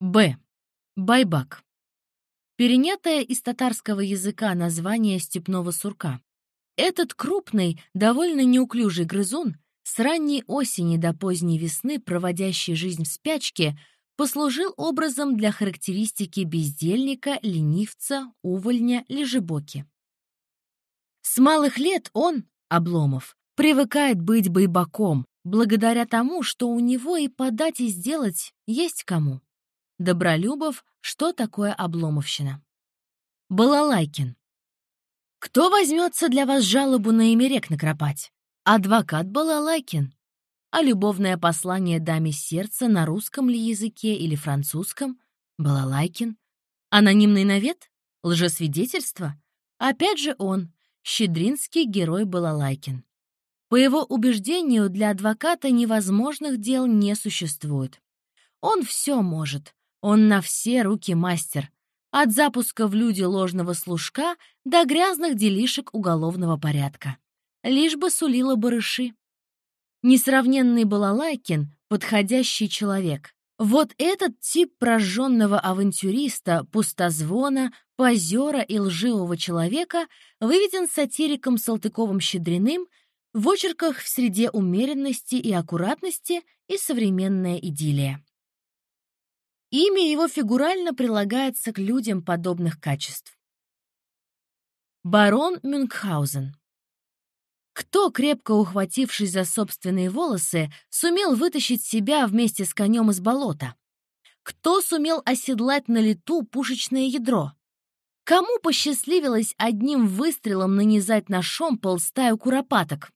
Б. Байбак. Перенятое из татарского языка название степного сурка. Этот крупный, довольно неуклюжий грызун, с ранней осени до поздней весны, проводящий жизнь в спячке, послужил образом для характеристики бездельника, ленивца, увольня, лежебоки. С малых лет он, Обломов, привыкает быть байбаком, благодаря тому, что у него и подать, и сделать есть кому. Добролюбов, что такое обломовщина? Балалайкин. Кто возьмется для вас жалобу на имя рек накропать? Адвокат Балалайкин. А любовное послание даме сердца на русском ли языке или французском? Балалайкин. Анонимный навет? Лжесвидетельство? Опять же он, щедринский герой Балалайкин. По его убеждению, для адвоката невозможных дел не существует. Он все может, он на все руки мастер, от запуска в люди ложного служка до грязных делишек уголовного порядка. Лишь бы сулила барыши. Несравненный Балалайкин — подходящий человек. Вот этот тип прожженного авантюриста, пустозвона, позера и лживого человека выведен сатириком Салтыковым-Щедриным в очерках в среде умеренности и аккуратности и современная идиллия. Имя его фигурально прилагается к людям подобных качеств. Барон Мюнхгаузен кто, крепко ухватившись за собственные волосы, сумел вытащить себя вместе с конем из болота? Кто сумел оседлать на лету пушечное ядро? Кому посчастливилось одним выстрелом нанизать на шомпол стаю куропаток?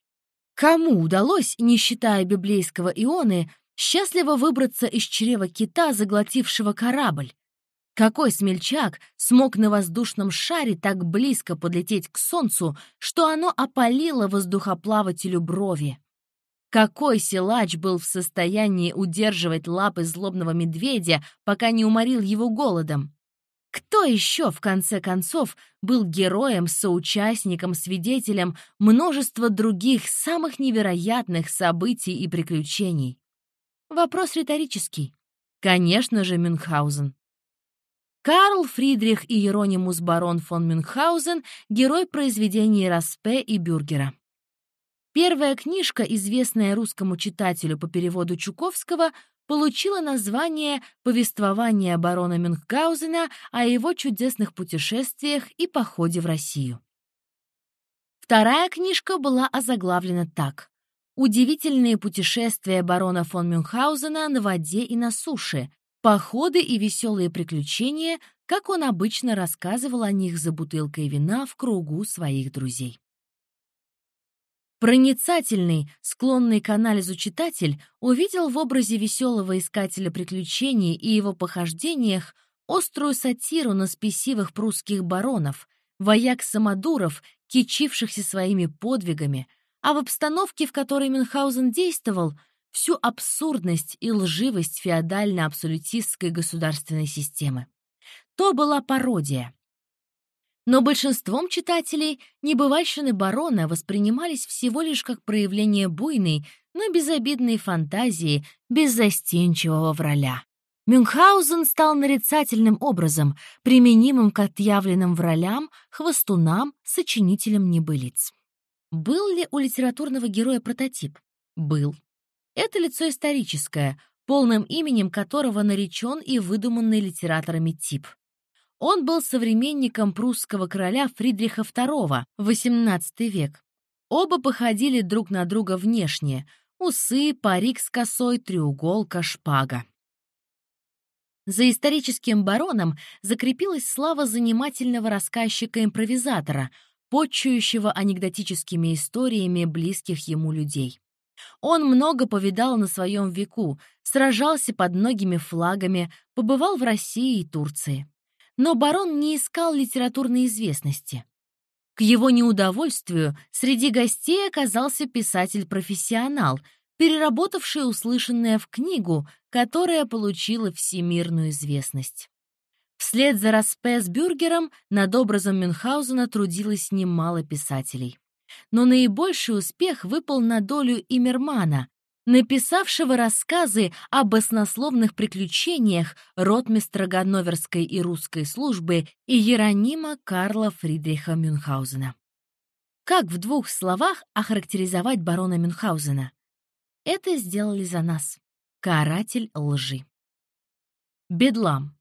Кому удалось, не считая библейского Ионы, счастливо выбраться из чрева кита, заглотившего корабль? Какой смельчак смог на воздушном шаре так близко подлететь к солнцу, что оно опалило воздухоплавателю брови? Какой силач был в состоянии удерживать лапы злобного медведя, пока не уморил его голодом? Кто еще, в конце концов, был героем, соучастником, свидетелем множества других самых невероятных событий и приключений? Вопрос риторический. Конечно же, Мюнхгаузен. Карл Фридрих и Еронимус барон фон Мюнхгаузен — герой произведений Распе и Бюргера. Первая книжка, известная русскому читателю по переводу Чуковского, получила название «Повествование барона Мюнхгаузена о его чудесных путешествиях и походе в Россию». Вторая книжка была озаглавлена так «Удивительные путешествия барона фон Мюнхгаузена на воде и на суше», Походы и веселые приключения, как он обычно рассказывал о них за бутылкой вина в кругу своих друзей. Проницательный, склонный к анализу читатель увидел в образе веселого искателя приключений и его похождениях острую сатиру на спесивых прусских баронов, вояк самодуров, кичившихся своими подвигами, а в обстановке, в которой Мюнхгаузен действовал — всю абсурдность и лживость феодально-абсолютистской государственной системы. То была пародия. Но большинством читателей небывальщины барона воспринимались всего лишь как проявление буйной, но безобидной фантазии беззастенчивого враля. Мюнхгаузен стал нарицательным образом, применимым к отъявленным вралям, хвостунам, сочинителям небылиц. Был ли у литературного героя прототип? Был. Это лицо историческое, полным именем которого наречен и выдуманный литераторами тип. Он был современником прусского короля Фридриха II, XVIII век. Оба походили друг на друга внешне — усы, парик с косой, треуголка, шпага. За историческим бароном закрепилась слава занимательного рассказчика-импровизатора, почующего анекдотическими историями близких ему людей. Он много повидал на своем веку, сражался под многими флагами, побывал в России и Турции. Но барон не искал литературной известности. К его неудовольствию среди гостей оказался писатель-профессионал, переработавший услышанное в книгу, которая получила всемирную известность. Вслед за Распе с над образом Мюнхгаузена трудилось немало писателей но наибольший успех выпал на долю Имермана, написавшего рассказы об баснословных приключениях ротмистра Ганноверской и русской службы и Еронима Карла Фридриха Мюнхгаузена. Как в двух словах охарактеризовать барона Мюнхгаузена? Это сделали за нас. Каратель лжи. Бедлам.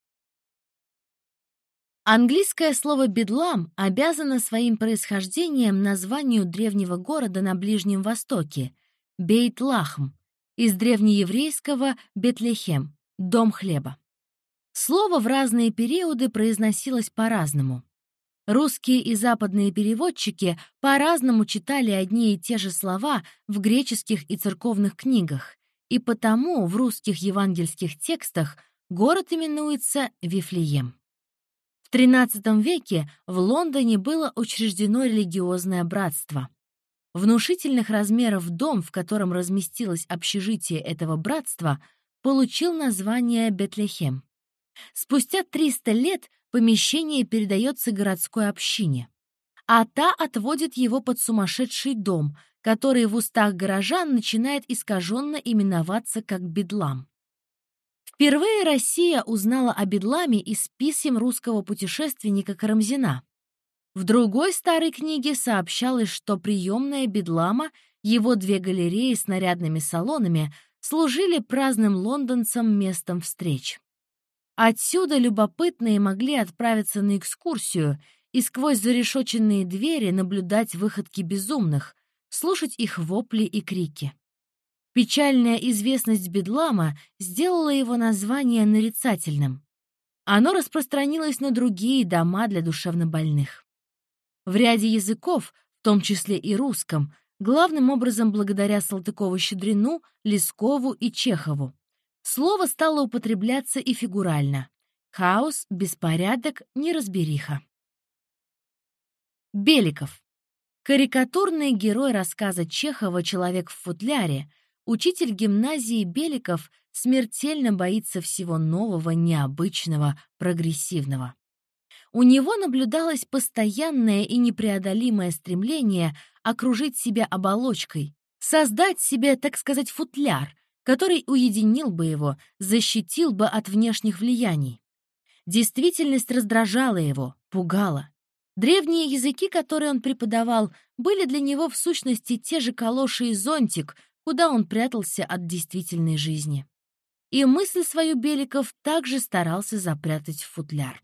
Английское слово «бедлам» обязано своим происхождением названию древнего города на Ближнем Востоке — Бейт-Лахм, из древнееврейского «Бетлехем» — «дом хлеба». Слово в разные периоды произносилось по-разному. Русские и западные переводчики по-разному читали одни и те же слова в греческих и церковных книгах, и потому в русских евангельских текстах город именуется Вифлеем. В XIII веке в Лондоне было учреждено религиозное братство. Внушительных размеров дом, в котором разместилось общежитие этого братства, получил название Бетлехем. Спустя 300 лет помещение передается городской общине, а та отводит его под сумасшедший дом, который в устах горожан начинает искаженно именоваться как Бедлам. Впервые Россия узнала о Бедламе из писем русского путешественника Карамзина. В другой старой книге сообщалось, что приемная Бедлама, его две галереи с нарядными салонами, служили праздным лондонцам местом встреч. Отсюда любопытные могли отправиться на экскурсию и сквозь зарешоченные двери наблюдать выходки безумных, слушать их вопли и крики. Печальная известность Бедлама сделала его название нарицательным. Оно распространилось на другие дома для душевнобольных. В ряде языков, в том числе и русском, главным образом благодаря Салтыкову-Щедрину, Лескову и Чехову, слово стало употребляться и фигурально. Хаос, беспорядок, неразбериха. Беликов. Карикатурный герой рассказа Чехова «Человек в футляре», учитель гимназии Беликов смертельно боится всего нового, необычного, прогрессивного. У него наблюдалось постоянное и непреодолимое стремление окружить себя оболочкой, создать себе, так сказать, футляр, который уединил бы его, защитил бы от внешних влияний. Действительность раздражала его, пугала. Древние языки, которые он преподавал, были для него в сущности те же калоши и зонтик, куда он прятался от действительной жизни. И мысль свою Беликов также старался запрятать в футляр.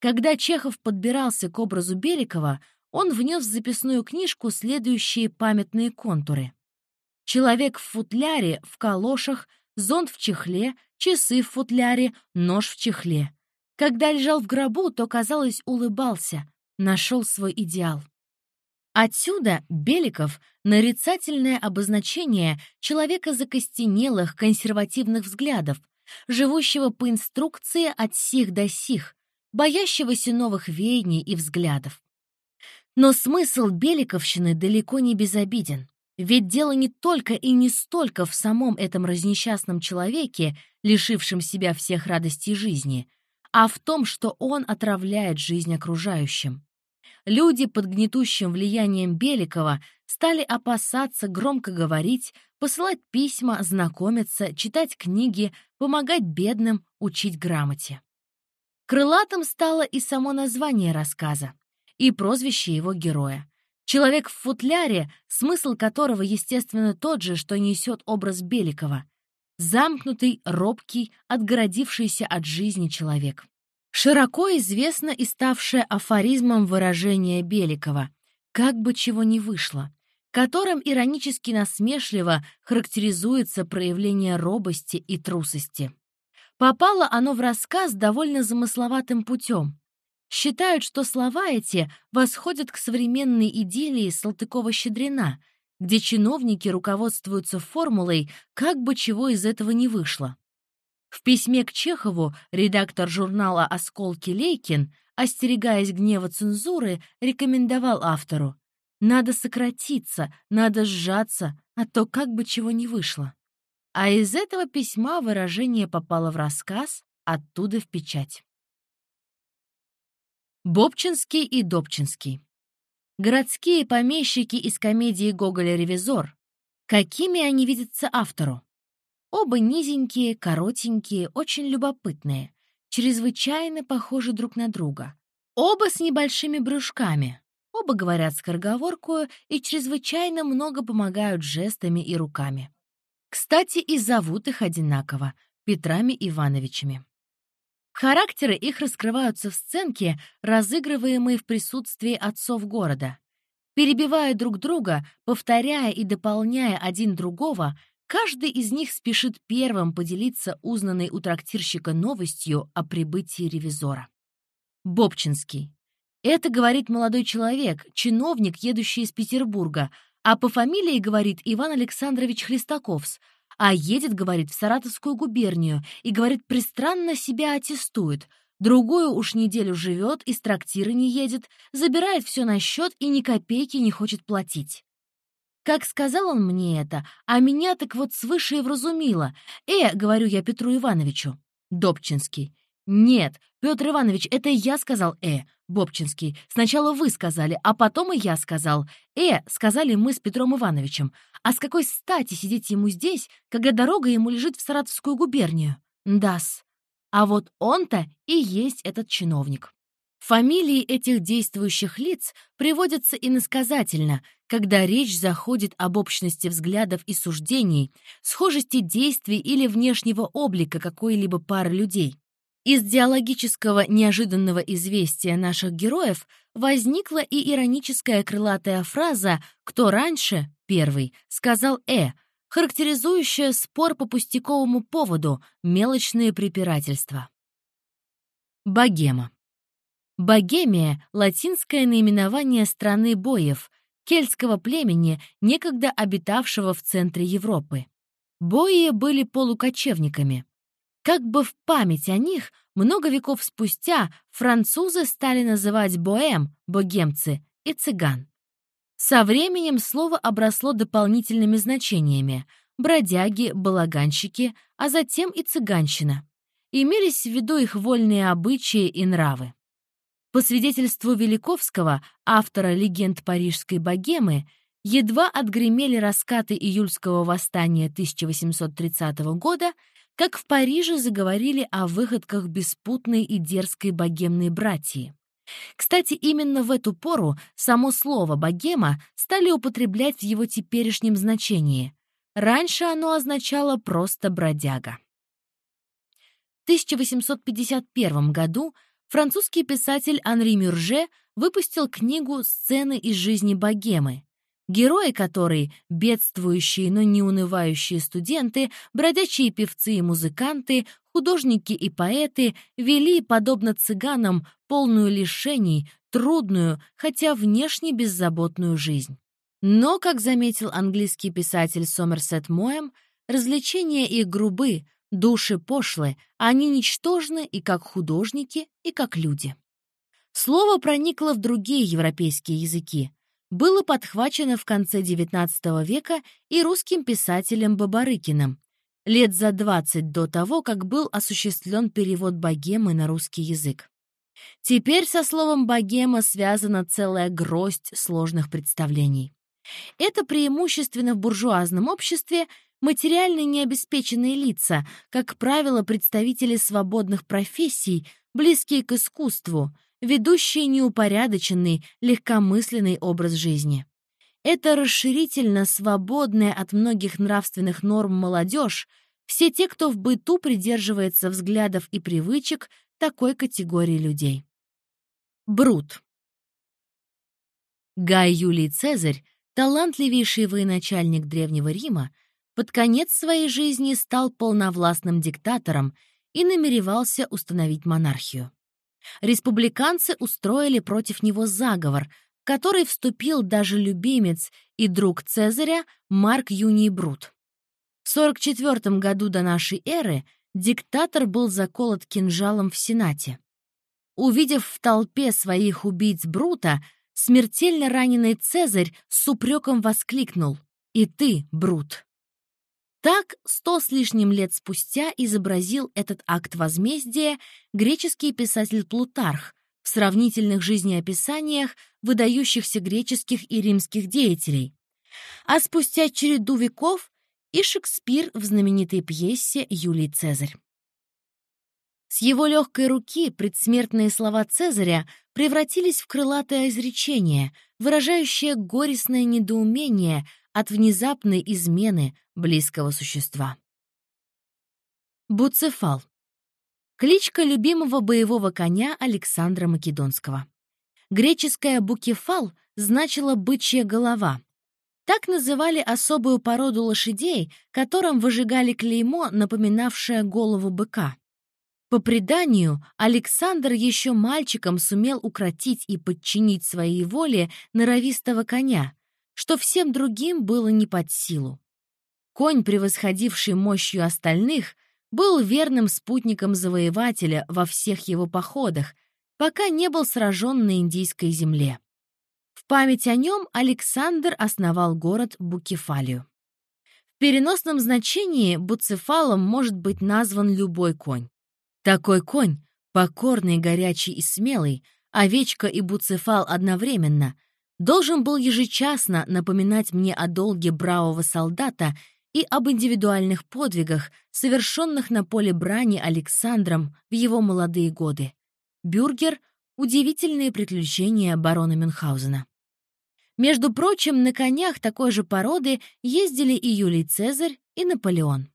Когда Чехов подбирался к образу Беликова, он внес в записную книжку следующие памятные контуры. Человек в футляре, в калошах, зонт в чехле, часы в футляре, нож в чехле. Когда лежал в гробу, то, казалось, улыбался, нашел свой идеал. Отсюда Беликов — нарицательное обозначение человека закостенелых, консервативных взглядов, живущего по инструкции от сих до сих, боящегося новых веяний и взглядов. Но смысл Беликовщины далеко не безобиден. Ведь дело не только и не столько в самом этом разнесчастном человеке, лишившем себя всех радостей жизни, а в том, что он отравляет жизнь окружающим. Люди под гнетущим влиянием Беликова стали опасаться громко говорить, посылать письма, знакомиться, читать книги, помогать бедным, учить грамоте. Крылатым стало и само название рассказа, и прозвище его героя. Человек в футляре, смысл которого, естественно, тот же, что несет образ Беликова. Замкнутый, робкий, отгородившийся от жизни человек. Широко известно и ставшее афоризмом выражение Беликова «как бы чего ни вышло», которым иронически насмешливо характеризуется проявление робости и трусости. Попало оно в рассказ довольно замысловатым путем. Считают, что слова эти восходят к современной идиллии Салтыкова-Щедрина, где чиновники руководствуются формулой «как бы чего из этого не вышло». В письме к Чехову редактор журнала «Осколки Лейкин», остерегаясь гнева цензуры, рекомендовал автору «Надо сократиться, надо сжаться, а то как бы чего не вышло». А из этого письма выражение попало в рассказ, оттуда в печать. Бобчинский и Добчинский. Городские помещики из комедии Гоголя «Ревизор», Какими они видятся автору? Оба низенькие, коротенькие, очень любопытные, чрезвычайно похожи друг на друга. Оба с небольшими брюшками, оба говорят скороговоркую и чрезвычайно много помогают жестами и руками. Кстати, и зовут их одинаково — Петрами Ивановичами. Характеры их раскрываются в сценке, разыгрываемой в присутствии отцов города. Перебивая друг друга, повторяя и дополняя один другого, каждый из них спешит первым поделиться узнанной у трактирщика новостью о прибытии ревизора. Бобчинский. Это говорит молодой человек, чиновник, едущий из Петербурга, а по фамилии говорит Иван Александрович Хлестаковс, а едет, говорит, в Саратовскую губернию и, говорит, пристранно себя аттестует — Другую уж неделю живет, из трактира не едет, забирает все на счет и ни копейки не хочет платить. Как сказал он мне это, а меня так вот свыше и вразумило. «Э», — говорю я Петру Ивановичу. Добчинский. «Нет, Петр Иванович, это я сказал «э», Бобчинский. Сначала вы сказали, а потом и я сказал. «Э», сказали мы с Петром Ивановичем. А с какой стати сидеть ему здесь, когда дорога ему лежит в Саратовскую губернию? Дас. А вот он-то и есть этот чиновник. Фамилии этих действующих лиц приводятся иносказательно, когда речь заходит об общности взглядов и суждений, схожести действий или внешнего облика какой-либо пары людей. Из диалогического неожиданного известия наших героев возникла и ироническая крылатая фраза «Кто раньше?» — первый, сказал «э», характеризующая спор по пустяковому поводу, мелочные препирательства. Богема. Богемия — латинское наименование страны боев, кельтского племени, некогда обитавшего в центре Европы. Бои были полукочевниками. Как бы в память о них, много веков спустя французы стали называть боэм, богемцы, и цыган. Со временем слово обросло дополнительными значениями — бродяги, балаганщики, а затем и цыганщина. Имелись в виду их вольные обычаи и нравы. По свидетельству Великовского, автора легенд парижской богемы, едва отгремели раскаты июльского восстания 1830 года, как в Париже заговорили о выходках беспутной и дерзкой богемной братьи. Кстати, именно в эту пору само слово «богема» стали употреблять в его теперешнем значении. Раньше оно означало просто «бродяга». В 1851 году французский писатель Анри Мюрже выпустил книгу «Сцены из жизни богемы», герои которой — бедствующие, но не унывающие студенты, бродячие певцы и музыканты, художники и поэты вели, подобно цыганам, полную лишений, трудную, хотя внешне беззаботную жизнь. Но, как заметил английский писатель Сомерсет Моэм, развлечения их грубы, души пошлы, они ничтожны и как художники, и как люди. Слово проникло в другие европейские языки, было подхвачено в конце XIX века и русским писателем Бабарыкиным, лет за 20 до того, как был осуществлен перевод богемы на русский язык. Теперь со словом «богема» связана целая гроздь сложных представлений. Это преимущественно в буржуазном обществе материально необеспеченные лица, как правило, представители свободных профессий, близкие к искусству, ведущие неупорядоченный, легкомысленный образ жизни. Это расширительно свободная от многих нравственных норм молодежь, все те, кто в быту придерживается взглядов и привычек такой категории людей. Брут. Гай Юлий Цезарь, талантливейший военачальник Древнего Рима, под конец своей жизни стал полновластным диктатором и намеревался установить монархию. Республиканцы устроили против него заговор, который вступил даже любимец и друг Цезаря Марк Юний Брут. В 44 году до нашей эры диктатор был заколот кинжалом в Сенате. Увидев в толпе своих убийц Брута, смертельно раненый Цезарь с упреком воскликнул «И ты, Брут!». Так, сто с лишним лет спустя изобразил этот акт возмездия греческий писатель Плутарх в сравнительных жизнеописаниях выдающихся греческих и римских деятелей. А спустя череду веков и Шекспир в знаменитой пьесе «Юлий Цезарь». С его легкой руки предсмертные слова Цезаря превратились в крылатое изречение, выражающее горестное недоумение от внезапной измены близкого существа. Буцефал. Кличка любимого боевого коня Александра Македонского. Греческая «букефал» значила «бычья голова». Так называли особую породу лошадей, которым выжигали клеймо, напоминавшее голову быка. По преданию, Александр еще мальчиком сумел укротить и подчинить своей воле норовистого коня, что всем другим было не под силу. Конь, превосходивший мощью остальных, был верным спутником завоевателя во всех его походах, пока не был сражен на индийской земле. В память о нем Александр основал город Букефалию. В переносном значении буцефалом может быть назван любой конь. Такой конь, покорный, горячий и смелый, овечка и буцефал одновременно, должен был ежечасно напоминать мне о долге бравого солдата и об индивидуальных подвигах, совершенных на поле брани Александром в его молодые годы. Бюргер — удивительные приключения барона Мюнхгаузена. Между прочим, на конях такой же породы ездили и Юлий Цезарь, и Наполеон.